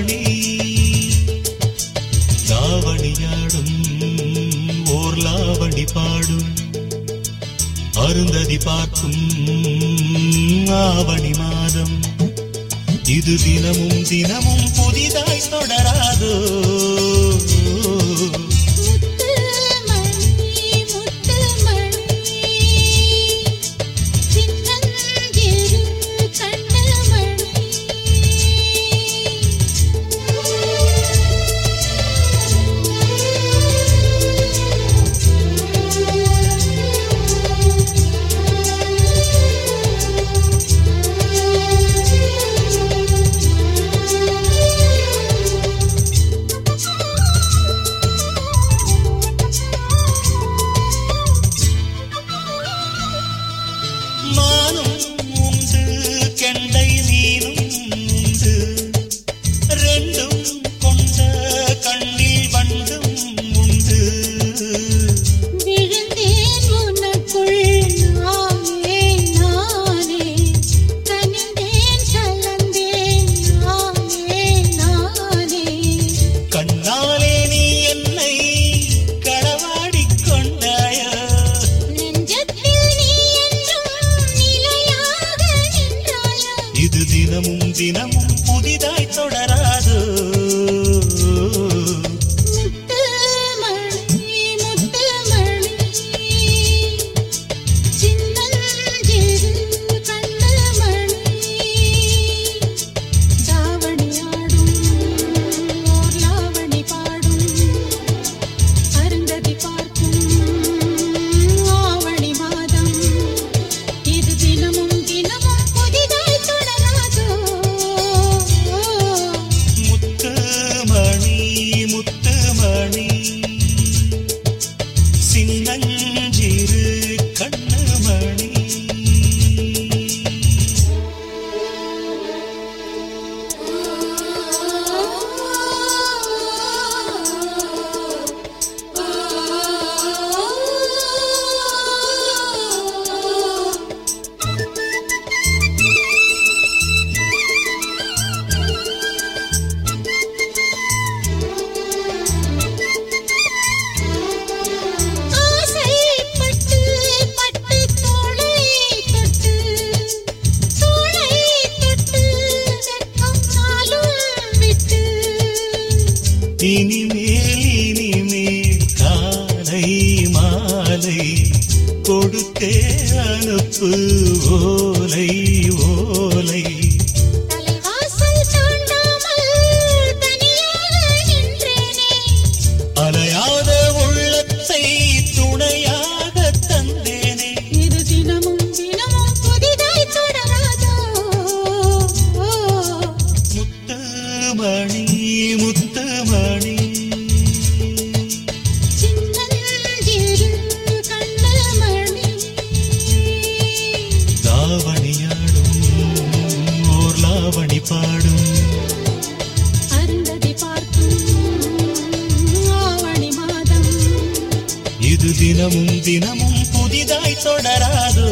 தாவணி தாவணியாடும் ஓர் லாவணி பாடும். அருந்ததி பார்க்கும் ஆவணி மாதம். இது தினமும் தினமும் புதிதாய் தொடராதோ? தினமும் தினமும் புதிதாய் தொடரா. இனிமேல் இனிமேல் காலை மாலை கொடுத்தே அனுப்பு ஓலை ஓலை. தினமும் தினமும் புதிதாய் தொடராதோ?